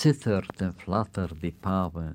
sittert and flattert the power